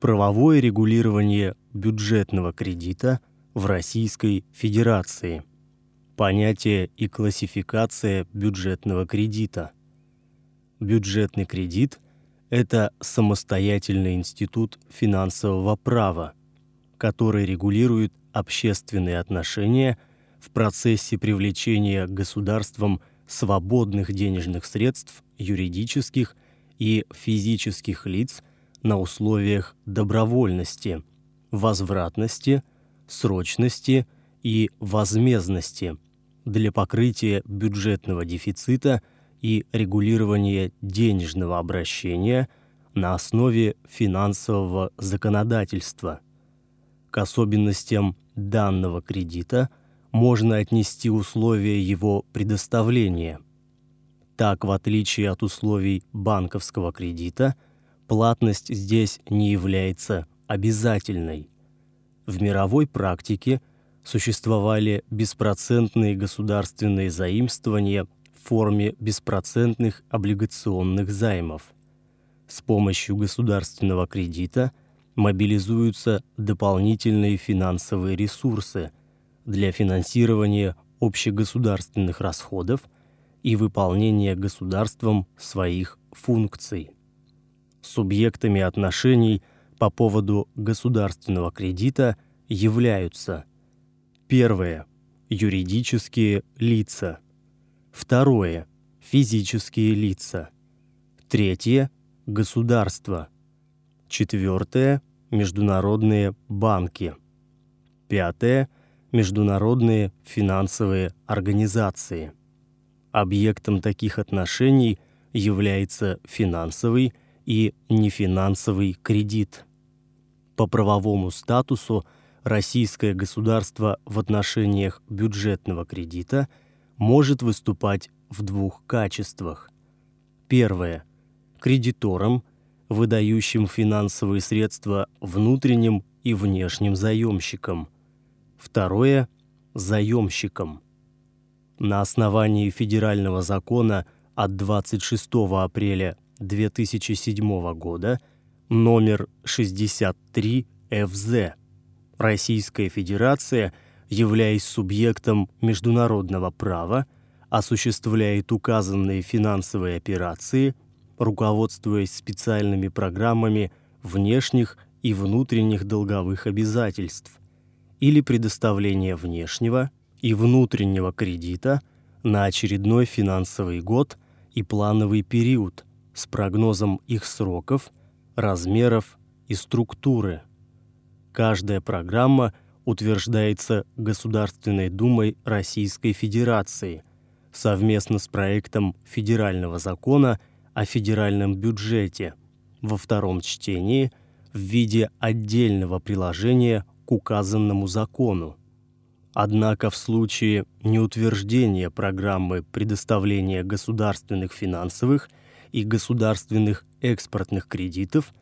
Правовое регулирование бюджетного кредита в Российской Федерации. Понятие и классификация бюджетного кредита. Бюджетный кредит – это самостоятельный институт финансового права, который регулирует общественные отношения в процессе привлечения государством свободных денежных средств юридических и физических лиц на условиях добровольности, возвратности, срочности и возмездности для покрытия бюджетного дефицита и регулирования денежного обращения на основе финансового законодательства. К особенностям данного кредита можно отнести условия его предоставления. Так, в отличие от условий банковского кредита, платность здесь не является обязательной. В мировой практике существовали беспроцентные государственные заимствования в форме беспроцентных облигационных займов. С помощью государственного кредита мобилизуются дополнительные финансовые ресурсы для финансирования общегосударственных расходов и выполнения государством своих функций. Субъектами отношений по поводу государственного кредита являются первое юридические лица, второе физические лица, третье государство, четвертое международные банки, пятое международные финансовые организации. Объектом таких отношений является финансовый и нефинансовый кредит. По правовому статусу российское государство в отношениях бюджетного кредита может выступать в двух качествах. Первое кредитором, выдающим финансовые средства внутренним и внешним заемщикам. Второе заемщикам. На основании федерального закона от 26 апреля 2007 года номер 63 ФЗ. Российская Федерация, являясь субъектом международного права, осуществляет указанные финансовые операции, руководствуясь специальными программами внешних и внутренних долговых обязательств или предоставления внешнего и внутреннего кредита на очередной финансовый год и плановый период – с прогнозом их сроков, размеров и структуры. Каждая программа утверждается Государственной Думой Российской Федерации совместно с проектом федерального закона о федеральном бюджете во втором чтении в виде отдельного приложения к указанному закону. Однако в случае неутверждения программы предоставления государственных финансовых – и государственных экспортных кредитов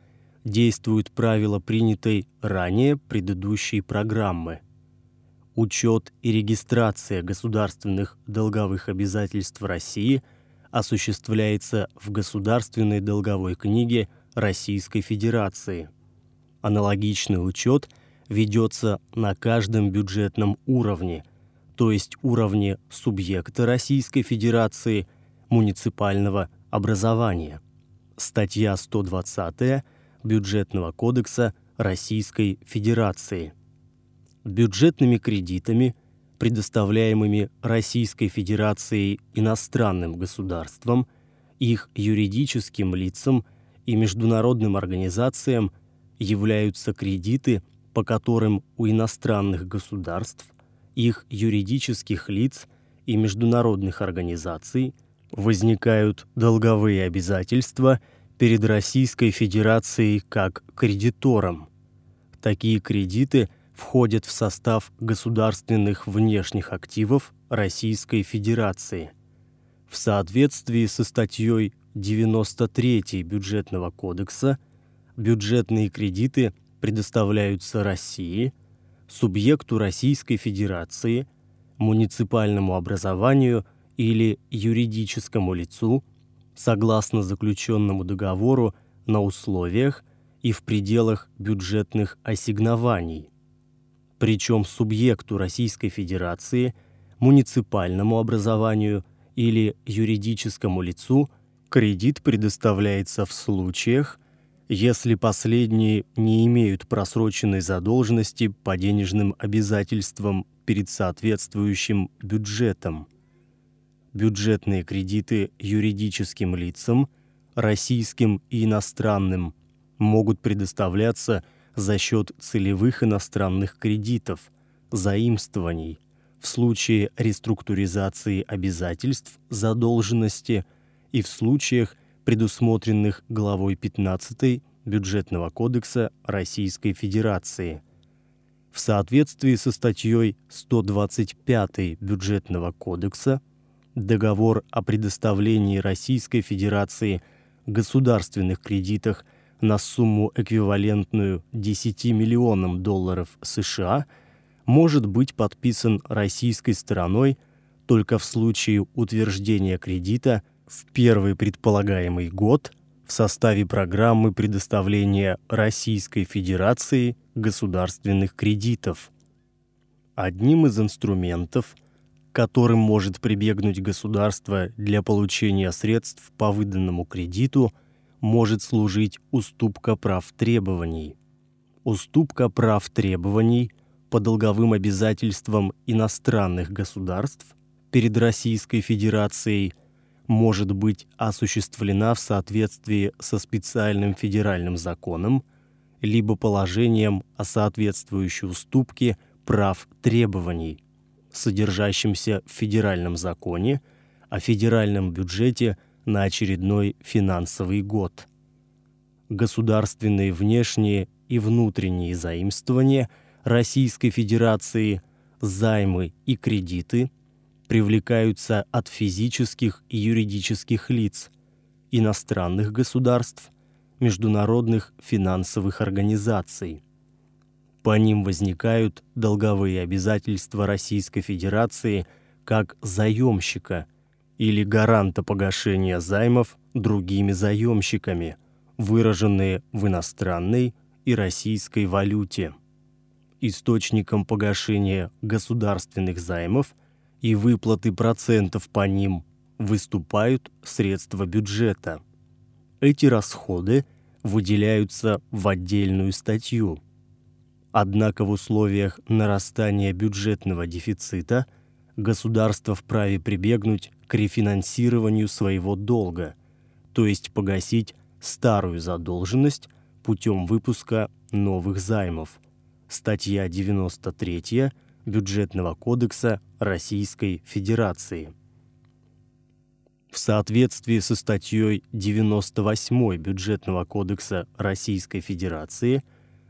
действуют правила принятой ранее предыдущей программы. Учет и регистрация государственных долговых обязательств России осуществляется в Государственной долговой книге Российской Федерации. Аналогичный учет ведется на каждом бюджетном уровне, то есть уровне субъекта Российской Федерации, муниципального Образование. Статья 120 Бюджетного кодекса Российской Федерации. Бюджетными кредитами, предоставляемыми Российской Федерацией иностранным государствам, их юридическим лицам и международным организациям являются кредиты, по которым у иностранных государств, их юридических лиц и международных организаций – возникают долговые обязательства перед Российской Федерацией как кредитором. Такие кредиты входят в состав государственных внешних активов Российской Федерации. В соответствии со статьей 93 Бюджетного кодекса бюджетные кредиты предоставляются России, субъекту Российской Федерации, муниципальному образованию – или юридическому лицу согласно заключенному договору на условиях и в пределах бюджетных ассигнований. Причем субъекту Российской Федерации, муниципальному образованию или юридическому лицу кредит предоставляется в случаях, если последние не имеют просроченной задолженности по денежным обязательствам перед соответствующим бюджетом. Бюджетные кредиты юридическим лицам, российским и иностранным, могут предоставляться за счет целевых иностранных кредитов, заимствований, в случае реструктуризации обязательств задолженности и в случаях, предусмотренных главой 15 Бюджетного кодекса Российской Федерации. В соответствии со статьей 125 Бюджетного кодекса договор о предоставлении Российской Федерации государственных кредитах на сумму эквивалентную 10 миллионам долларов США может быть подписан российской стороной только в случае утверждения кредита – в первый предполагаемый год в составе программы предоставления Российской Федерации государственных кредитов. Одним из инструментов, которым может прибегнуть государство для получения средств по выданному кредиту, может служить уступка прав требований. Уступка прав требований по долговым обязательствам иностранных государств перед Российской Федерацией – может быть осуществлена в соответствии со специальным федеральным законом либо положением о соответствующей уступке прав требований, содержащимся в федеральном законе о федеральном бюджете на очередной финансовый год. Государственные внешние и внутренние заимствования Российской Федерации, займы и кредиты – привлекаются от физических и юридических лиц, иностранных государств, международных финансовых организаций. По ним возникают долговые обязательства Российской Федерации как заемщика или гаранта погашения займов другими заемщиками, выраженные в иностранной и российской валюте. Источником погашения государственных займов – и выплаты процентов по ним выступают средства бюджета. Эти расходы выделяются в отдельную статью. Однако в условиях нарастания бюджетного дефицита государство вправе прибегнуть к рефинансированию своего долга, то есть погасить старую задолженность путем выпуска новых займов. Статья 93 Бюджетного кодекса Российской Федерации. В соответствии со статьей 98 Бюджетного кодекса Российской Федерации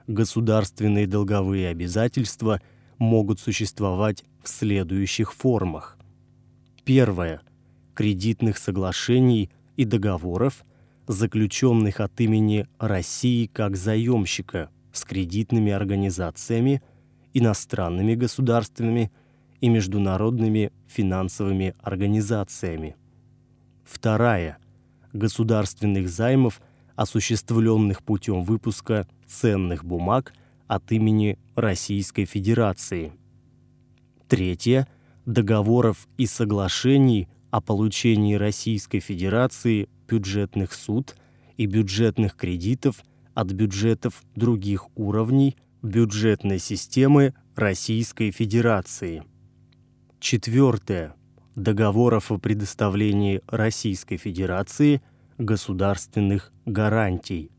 государственные долговые обязательства могут существовать в следующих формах. Первое кредитных соглашений и договоров, заключенных от имени России как заемщика с кредитными организациями – иностранными государственными и международными финансовыми организациями. Вторая государственных займов, осуществленных путем выпуска ценных бумаг от имени Российской Федерации. Третье договоров и соглашений о получении Российской Федерации бюджетных суд и бюджетных кредитов от бюджетов других уровней – бюджетной системы Российской Федерации. Четвертое. Договоров о предоставлении Российской Федерации государственных гарантий.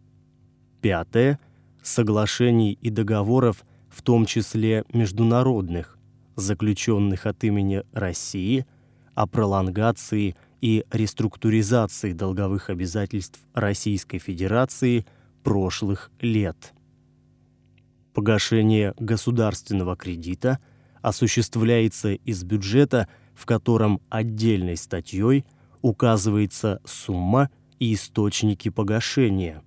Пятое. Соглашений и договоров, в том числе международных, заключенных от имени России о пролонгации и реструктуризации долговых обязательств Российской Федерации прошлых лет погашение государственного кредита осуществляется из бюджета, в котором отдельной статьей указывается сумма и источники погашения.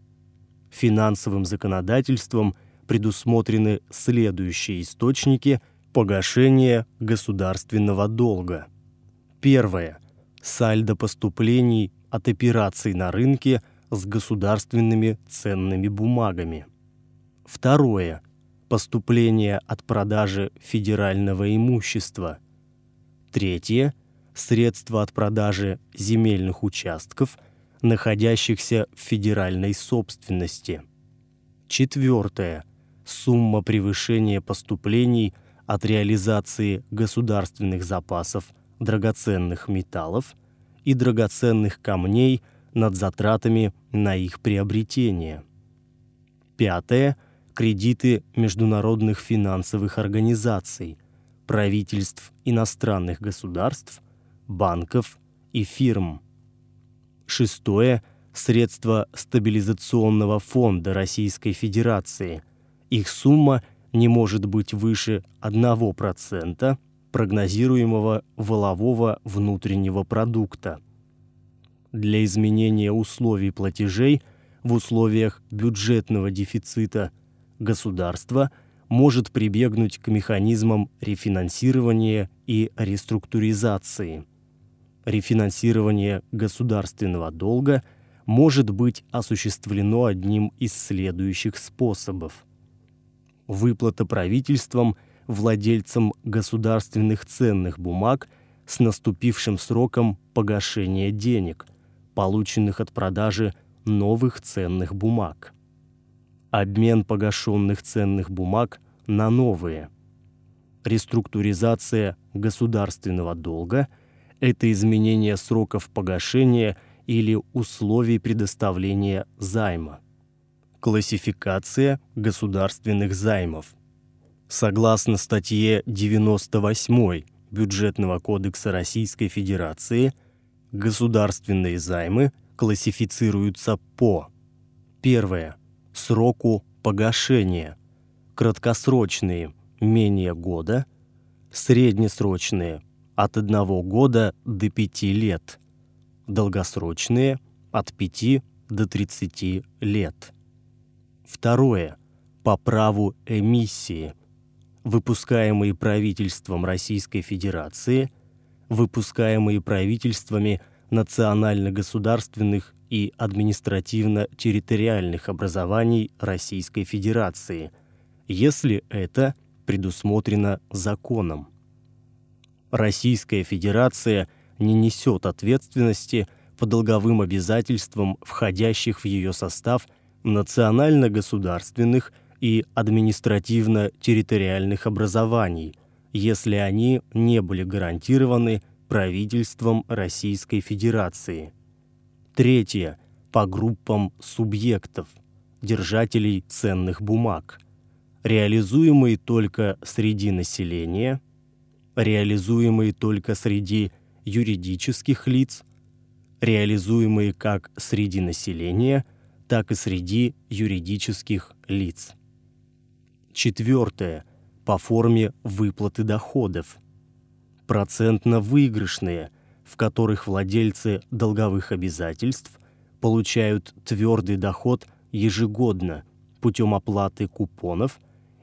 Финансовым законодательством предусмотрены следующие источники погашения государственного долга. Первое. Сальдо поступлений от операций на рынке с государственными ценными бумагами. Второе. Поступление от продажи федерального имущества. Третье. Средства от продажи земельных участков, находящихся в федеральной собственности. Четвертое. Сумма превышения поступлений от реализации государственных запасов драгоценных металлов и драгоценных камней над затратами на их приобретение. Пятое кредиты международных финансовых организаций, правительств иностранных государств, банков и фирм. Шестое средства стабилизационного фонда Российской Федерации. Их сумма не может быть выше 1% прогнозируемого волового внутреннего продукта. Для изменения условий платежей в условиях бюджетного дефицита государство может прибегнуть к механизмам рефинансирования и реструктуризации. Рефинансирование государственного долга может быть осуществлено одним из следующих способов. Выплата правительством владельцам государственных ценных бумаг с наступившим сроком погашения денег, полученных от продажи новых ценных бумаг обмен погашенных ценных бумаг на новые. Реструктуризация государственного долга – это изменение сроков погашения или условий предоставления займа. Классификация государственных займов. Согласно статье 98 Бюджетного кодекса Российской Федерации, государственные займы классифицируются по Первое сроку погашения. Краткосрочные – менее года, среднесрочные – от 1 года до 5 лет, долгосрочные – от 5 до 30 лет. Второе. По праву эмиссии. Выпускаемые правительством Российской Федерации, выпускаемые правительствами национально-государственных и административно-территориальных образований Российской Федерации, если это предусмотрено законом. Российская Федерация не несет ответственности по долговым обязательствам входящих в ее состав национально-государственных и административно-территориальных образований, если они не были гарантированы правительством Российской Федерации – Третье. По группам субъектов, держателей ценных бумаг, реализуемые только среди населения, реализуемые только среди юридических лиц, реализуемые как среди населения, так и среди юридических лиц. Четвертое. По форме выплаты доходов. Процентно-выигрышные – в которых владельцы долговых обязательств получают твердый доход ежегодно путем оплаты купонов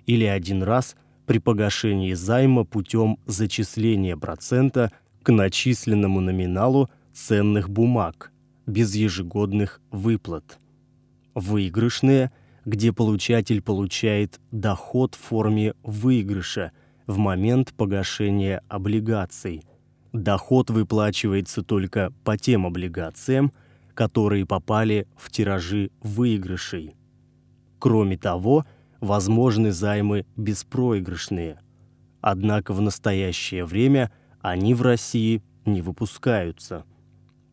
или один раз при погашении займа путем зачисления процента к начисленному номиналу ценных бумаг без ежегодных выплат. Выигрышные, где получатель получает доход в форме выигрыша в момент погашения облигаций – Доход выплачивается только по тем облигациям, которые попали в тиражи выигрышей. Кроме того, возможны займы беспроигрышные. Однако в настоящее время они в России не выпускаются.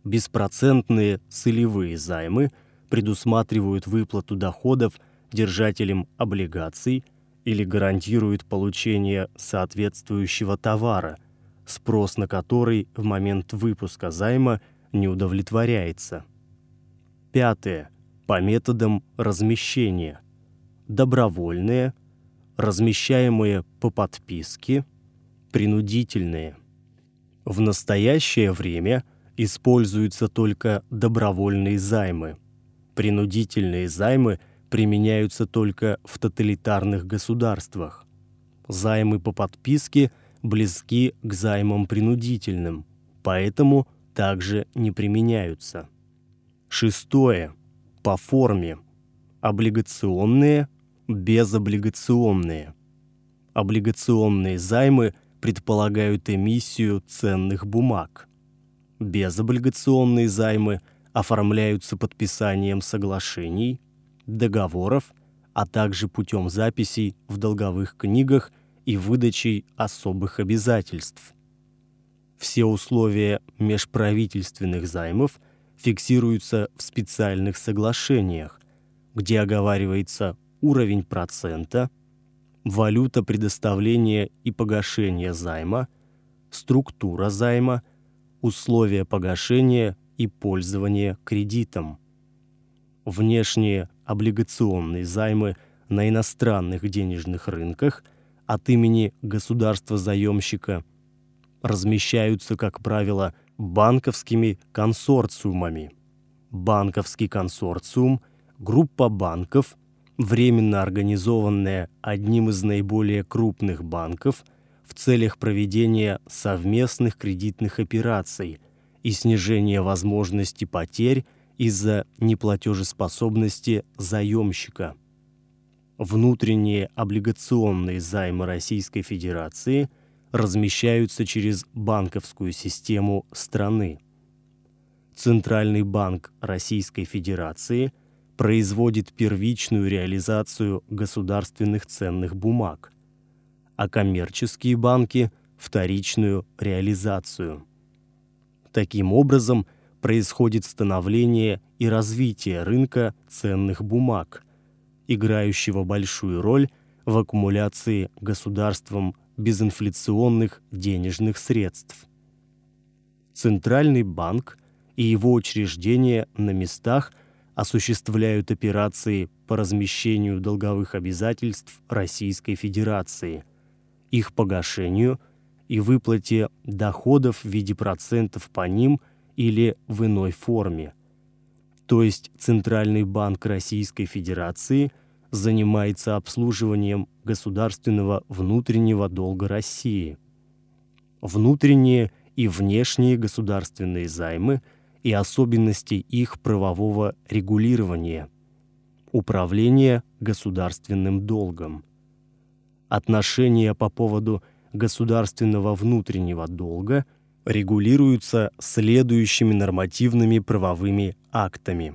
Беспроцентные целевые займы предусматривают выплату доходов держателям облигаций или гарантируют получение соответствующего товара – спрос на который в момент выпуска займа не удовлетворяется. Пятое. По методам размещения. Добровольные, размещаемые по подписке, принудительные. В настоящее время используются только добровольные займы. Принудительные займы применяются только в тоталитарных государствах. Займы по подписке – близки к займам принудительным, поэтому также не применяются. Шестое. по форме. Облигационные, безоблигационные. Облигационные займы предполагают эмиссию ценных бумаг. Безоблигационные займы оформляются подписанием соглашений, договоров, а также путем записей в долговых книгах и выдачей особых обязательств. Все условия межправительственных займов фиксируются в специальных соглашениях, где оговаривается уровень процента, валюта предоставления и погашения займа, структура займа, условия погашения и пользования кредитом. Внешние облигационные займы на иностранных денежных рынках от имени государства-заемщика размещаются, как правило, банковскими консорциумами. Банковский консорциум – группа банков, временно организованная одним из наиболее крупных банков в целях проведения совместных кредитных операций и снижения возможности потерь из-за неплатежеспособности заемщика. Внутренние облигационные займы Российской Федерации – размещаются через банковскую систему страны. Центральный банк Российской Федерации производит первичную реализацию государственных ценных бумаг, а коммерческие банки – вторичную реализацию. Таким образом, происходит становление и развитие рынка ценных бумаг, играющего большую роль в аккумуляции государством безинфляционных денежных средств. Центральный банк и его учреждения на местах осуществляют операции по размещению долговых обязательств Российской Федерации, их погашению и выплате доходов в виде процентов по ним или в иной форме. То есть Центральный банк Российской Федерации – занимается обслуживанием государственного внутреннего долга России. Внутренние и внешние государственные займы и особенности их правового регулирования. Управление государственным долгом. Отношения по поводу государственного внутреннего долга регулируются следующими нормативными правовыми актами.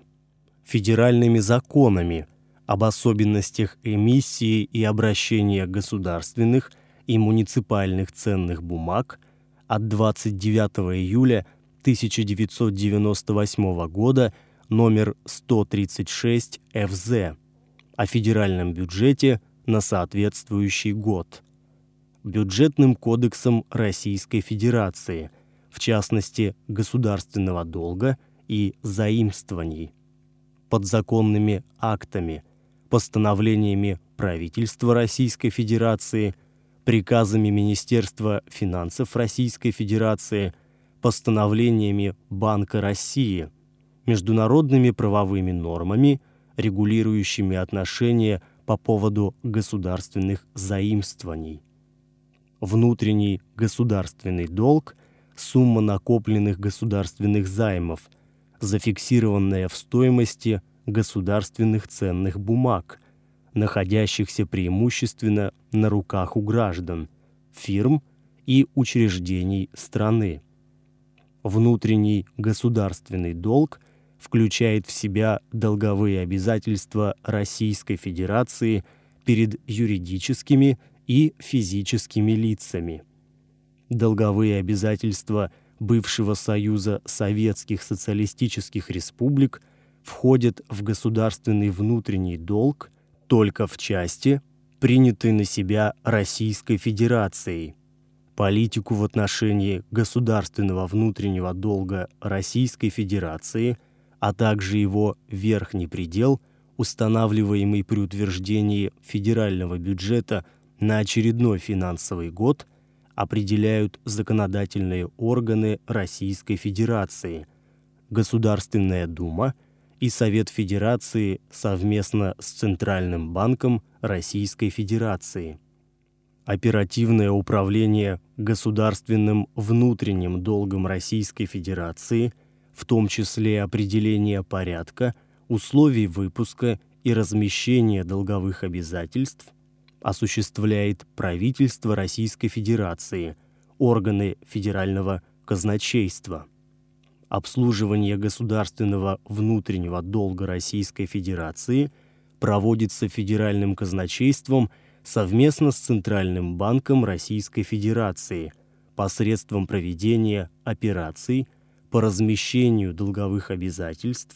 Федеральными законами – об особенностях эмиссии и обращения государственных и муниципальных ценных бумаг от 29 июля 1998 года номер 136 ФЗ о федеральном бюджете на соответствующий год, бюджетным кодексом Российской Федерации, в частности, государственного долга и заимствований, подзаконными актами – постановлениями правительства Российской Федерации, приказами Министерства финансов Российской Федерации, постановлениями Банка России, международными правовыми нормами, регулирующими отношения по поводу государственных заимствований. Внутренний государственный долг – сумма накопленных государственных займов, зафиксированная в стоимости – государственных ценных бумаг, находящихся преимущественно на руках у граждан, фирм и учреждений страны. Внутренний государственный долг включает в себя долговые обязательства Российской Федерации перед юридическими и физическими лицами. Долговые обязательства бывшего Союза Советских Социалистических Республик – входит в государственный внутренний долг только в части, принятой на себя Российской Федерацией. Политику в отношении государственного внутреннего долга Российской Федерации, а также его верхний предел, устанавливаемый при утверждении федерального бюджета на очередной финансовый год, определяют законодательные органы Российской Федерации, Государственная Дума – и Совет Федерации совместно с Центральным банком Российской Федерации. Оперативное управление государственным внутренним долгом Российской Федерации, в том числе определение порядка, условий выпуска и размещения долговых обязательств осуществляет правительство Российской Федерации, органы федерального казначейства. Обслуживание государственного внутреннего долга Российской Федерации проводится федеральным казначейством совместно с Центральным банком Российской Федерации посредством проведения операций по размещению долговых обязательств,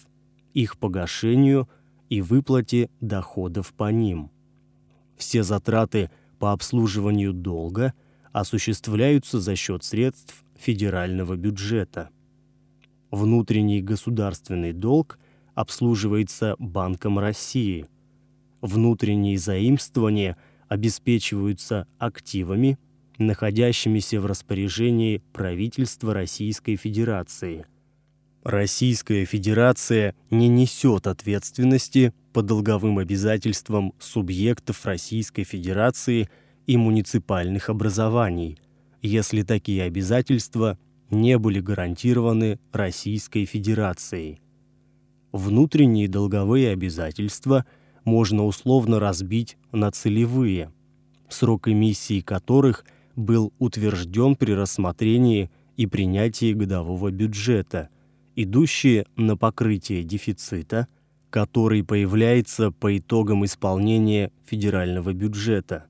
их погашению и выплате доходов по ним. Все затраты по обслуживанию долга осуществляются за счет средств федерального бюджета. Внутренний государственный долг обслуживается Банком России. Внутренние заимствования обеспечиваются активами, находящимися в распоряжении правительства Российской Федерации. Российская Федерация не несет ответственности по долговым обязательствам субъектов Российской Федерации и муниципальных образований, если такие обязательства не были гарантированы Российской Федерацией. Внутренние долговые обязательства можно условно разбить на целевые, срок эмиссии которых был утвержден при рассмотрении и принятии годового бюджета, идущие на покрытие дефицита – который появляется по итогам исполнения федерального бюджета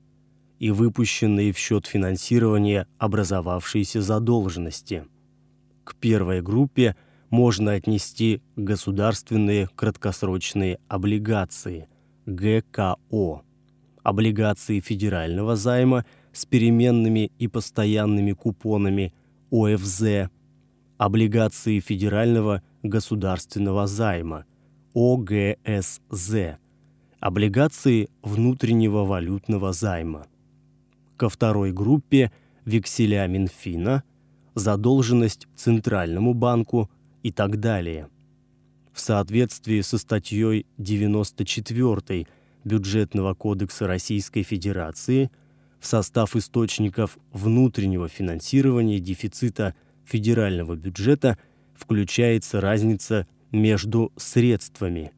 и выпущенные в счет финансирования образовавшиеся задолженности. К первой группе можно отнести государственные краткосрочные облигации ГКО, облигации федерального займа с переменными и постоянными купонами ОФЗ, облигации федерального государственного займа – ОГСЗ – облигации внутреннего валютного займа. Ко второй группе – векселя Минфина, задолженность Центральному банку и так далее. В соответствии со статьей 94 Бюджетного кодекса Российской Федерации в состав источников внутреннего финансирования дефицита федерального бюджета включается разница между средствами,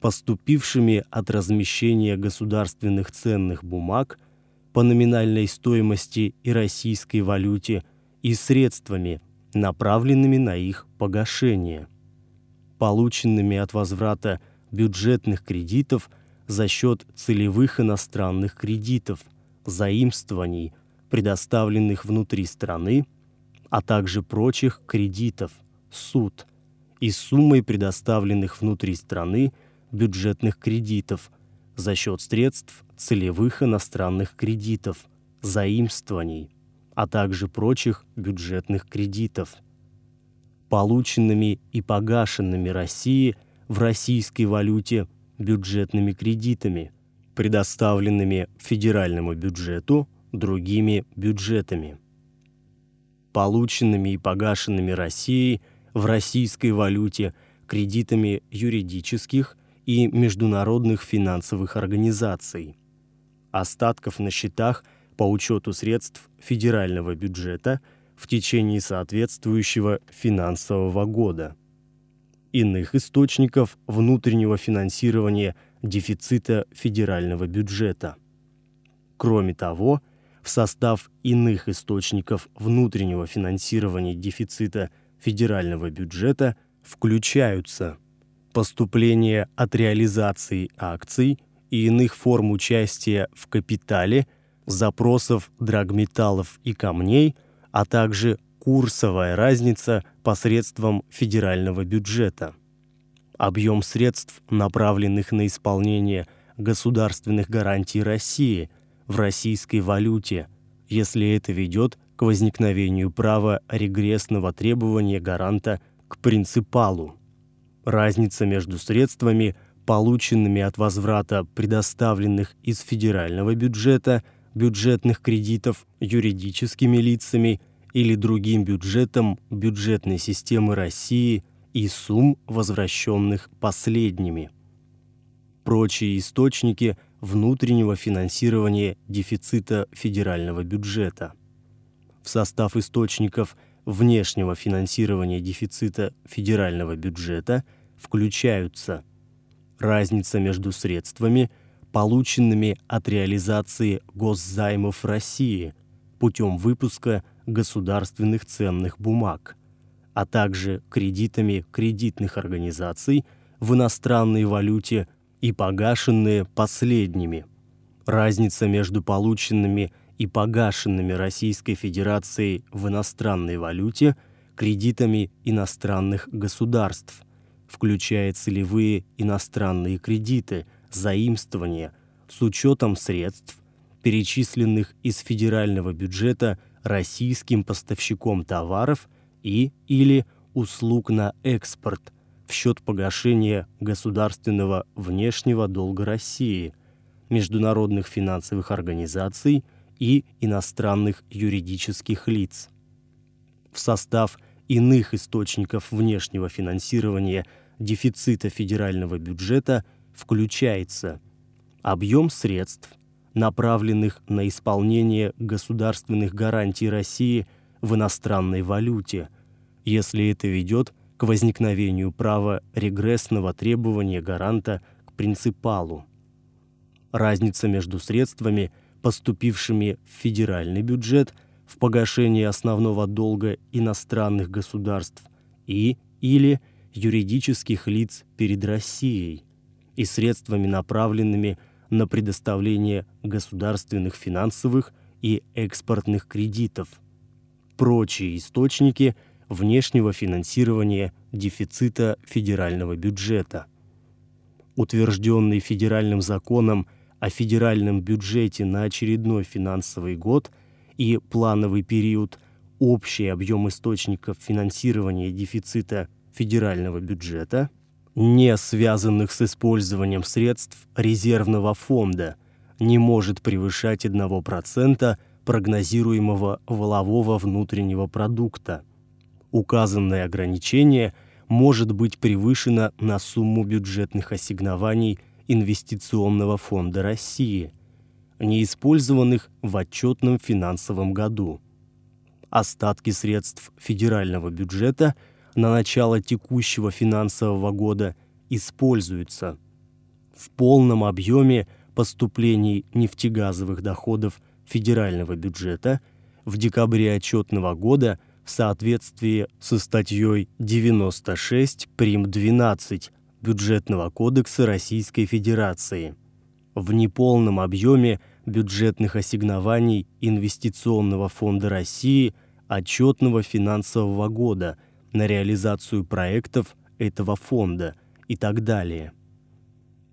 поступившими от размещения государственных ценных бумаг по номинальной стоимости и российской валюте и средствами, направленными на их погашение, полученными от возврата бюджетных кредитов за счет целевых иностранных кредитов, заимствований, предоставленных внутри страны, а также прочих кредитов, суд – и суммой предоставленных внутри страны бюджетных кредитов за счет средств целевых иностранных кредитов, заимствований, а также прочих бюджетных кредитов, полученными и погашенными России в российской валюте бюджетными кредитами, предоставленными федеральному бюджету другими бюджетами, полученными и погашенными Россией – в российской валюте кредитами юридических и международных финансовых организаций. Остатков на счетах по учету средств федерального бюджета в течение соответствующего финансового года. Иных источников внутреннего финансирования дефицита федерального бюджета. Кроме того, в состав иных источников внутреннего финансирования дефицита федерального бюджета включаются поступления от реализации акций и иных форм участия в капитале, запросов драгметаллов и камней, а также курсовая разница посредством федерального бюджета. Объем средств, направленных на исполнение государственных гарантий России в российской валюте, если это ведет к возникновению права регрессного требования гаранта к принципалу. Разница между средствами, полученными от возврата предоставленных из федерального бюджета бюджетных кредитов юридическими лицами или другим бюджетом бюджетной системы России и сумм, возвращенных последними. Прочие источники внутреннего финансирования дефицита федерального бюджета – в состав источников внешнего финансирования дефицита федерального бюджета включаются разница между средствами, полученными от реализации госзаймов России путем выпуска государственных ценных бумаг, а также кредитами кредитных организаций в иностранной валюте и погашенные последними. Разница между полученными и погашенными Российской Федерацией в иностранной валюте кредитами иностранных государств, включая целевые иностранные кредиты, заимствования с учетом средств, перечисленных из федерального бюджета российским поставщиком товаров и или услуг на экспорт в счет погашения государственного внешнего долга России, международных финансовых организаций и иностранных юридических лиц. В состав иных источников внешнего финансирования дефицита федерального бюджета включается объем средств, направленных на исполнение государственных гарантий России в иностранной валюте, если это ведет к возникновению права регрессного требования гаранта к принципалу. Разница между средствами, поступившими в федеральный бюджет в погашении основного долга иностранных государств и или юридических лиц перед Россией и средствами, направленными на предоставление государственных финансовых и экспортных кредитов. Прочие источники внешнего финансирования дефицита федерального бюджета. Утвержденный федеральным законом о федеральном бюджете на очередной финансовый год и плановый период общий объем источников финансирования дефицита федерального бюджета – не связанных с использованием средств резервного фонда, не может превышать 1% прогнозируемого волового внутреннего продукта. Указанное ограничение может быть превышено на сумму бюджетных ассигнований Инвестиционного фонда России, не использованных в отчетном финансовом году. Остатки средств федерального бюджета – на начало текущего финансового года используются в полном объеме поступлений нефтегазовых доходов федерального бюджета в декабре отчетного года в соответствии со статьей 96 прим. 12 Бюджетного кодекса Российской Федерации в неполном объеме бюджетных ассигнований Инвестиционного фонда России отчетного финансового года – на реализацию проектов этого фонда и так далее.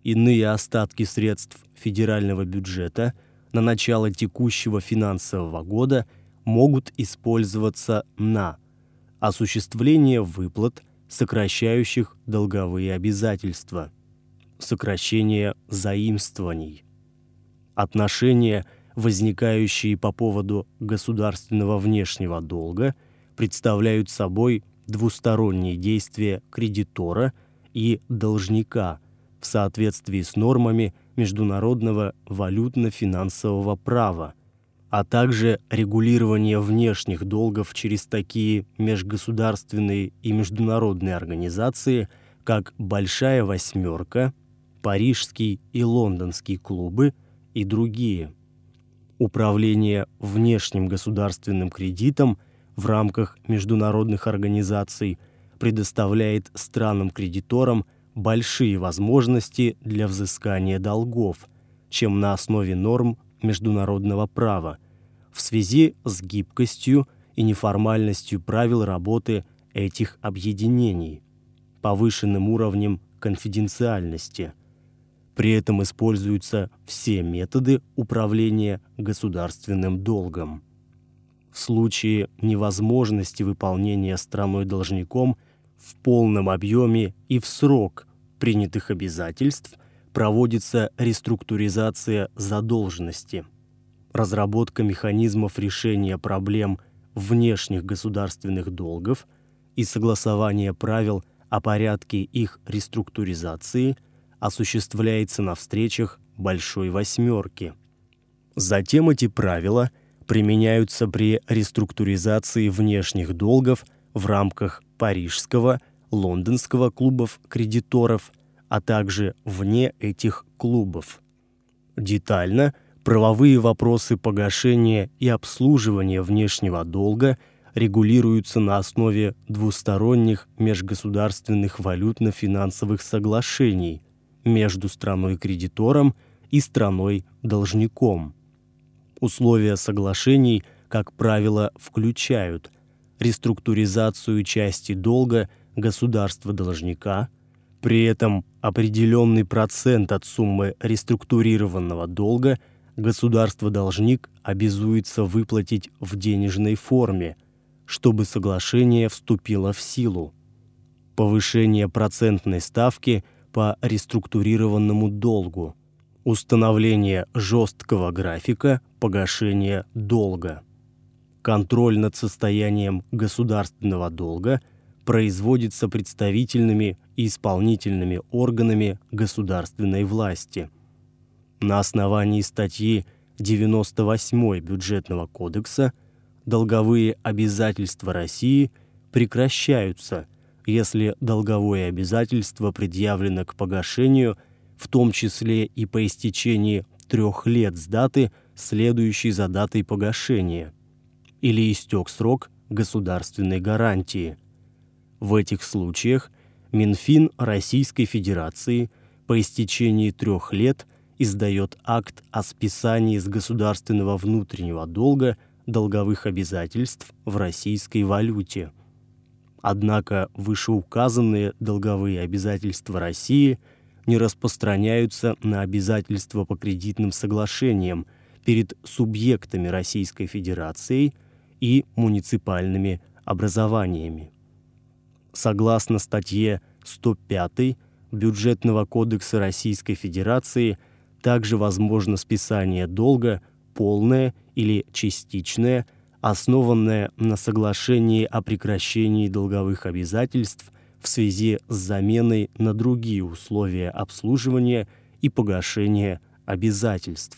Иные остатки средств федерального бюджета на начало текущего финансового года могут использоваться на осуществление выплат, сокращающих долговые обязательства, сокращение заимствований, отношения, возникающие по поводу государственного внешнего долга, представляют собой двусторонние действия кредитора и должника в соответствии с нормами международного валютно-финансового права, а также регулирование внешних долгов через такие межгосударственные и международные организации, как «Большая восьмерка», «Парижский» и «Лондонский» клубы и другие. Управление внешним государственным кредитом – в рамках международных организаций предоставляет странам-кредиторам большие возможности для взыскания долгов, чем на основе норм международного права, в связи с гибкостью и неформальностью правил работы этих объединений, повышенным уровнем конфиденциальности. При этом используются все методы управления государственным долгом в случае невозможности выполнения страной-должником в полном объеме и в срок принятых обязательств проводится реструктуризация задолженности, разработка механизмов решения проблем внешних государственных долгов и согласование правил о порядке их реструктуризации осуществляется на встречах Большой Восьмерки. Затем эти правила – применяются при реструктуризации внешних долгов в рамках Парижского, Лондонского клубов кредиторов, а также вне этих клубов. Детально правовые вопросы погашения и обслуживания внешнего долга регулируются на основе двусторонних межгосударственных валютно-финансовых соглашений между страной-кредитором и страной-должником. Условия соглашений, как правило, включают реструктуризацию части долга государства-должника, при этом определенный процент от суммы реструктурированного долга государство-должник обязуется выплатить в денежной форме, чтобы соглашение вступило в силу. Повышение процентной ставки по реструктурированному долгу – установление жесткого графика погашения долга. Контроль над состоянием государственного долга производится представительными и исполнительными органами государственной власти. На основании статьи 98 Бюджетного кодекса долговые обязательства России прекращаются, если долговое обязательство предъявлено к погашению – в том числе и по истечении трех лет с даты, следующей за датой погашения, или истек срок государственной гарантии. В этих случаях Минфин Российской Федерации по истечении трех лет издает акт о списании с государственного внутреннего долга долговых обязательств в российской валюте. Однако вышеуказанные долговые обязательства России – не распространяются на обязательства по кредитным соглашениям перед субъектами Российской Федерации и муниципальными образованиями. Согласно статье 105 Бюджетного кодекса Российской Федерации также возможно списание долга полное или частичное, основанное на соглашении о прекращении долговых обязательств в связи с заменой на другие условия обслуживания и погашения обязательств.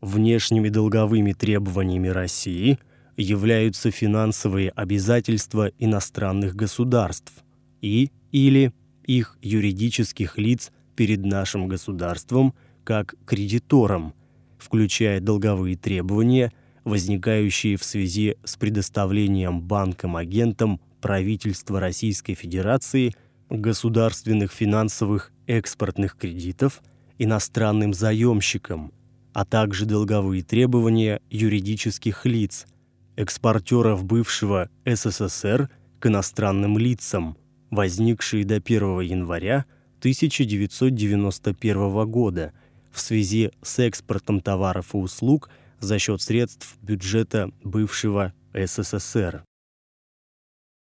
Внешними долговыми требованиями России являются финансовые обязательства иностранных государств и или их юридических лиц перед нашим государством как кредитором, включая долговые требования, возникающие в связи с предоставлением банкам-агентам правительства Российской Федерации государственных финансовых экспортных кредитов иностранным заемщикам, а также долговые требования юридических лиц, экспортеров бывшего СССР к иностранным лицам, возникшие до 1 января 1991 года в связи с экспортом товаров и услуг за счет средств бюджета бывшего СССР.